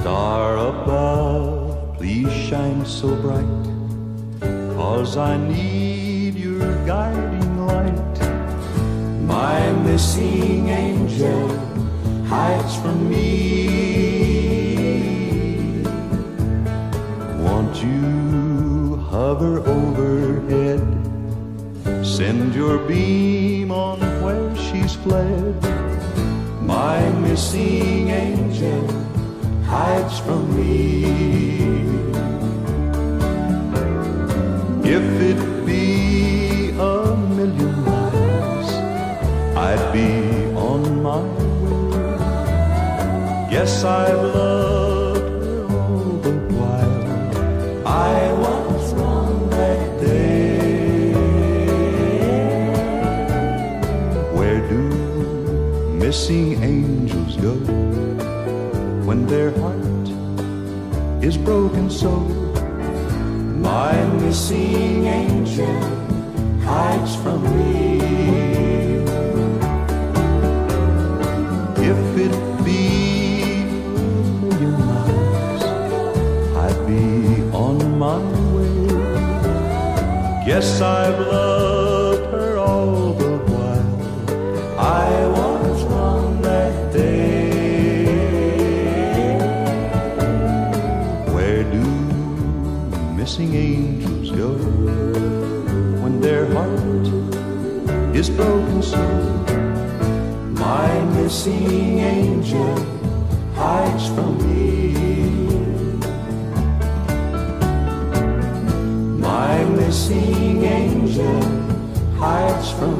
Star above, please shine so bright, cause I need your guiding light. My missing angel hides from me. Won't you hover overhead? Send your beam on where she's fled. My missing angel hides from me. If it be a million miles, I'd be on my way. Yes, I've loved her all the while. I was wrong that day. Where do missing angels go when their heart is broken so? My missing angel hides from me. If it be a million miles, I'd be on my way. Guess I've loved missing angels go when their heart is broken so? My missing angel hides from me. My missing angel hides from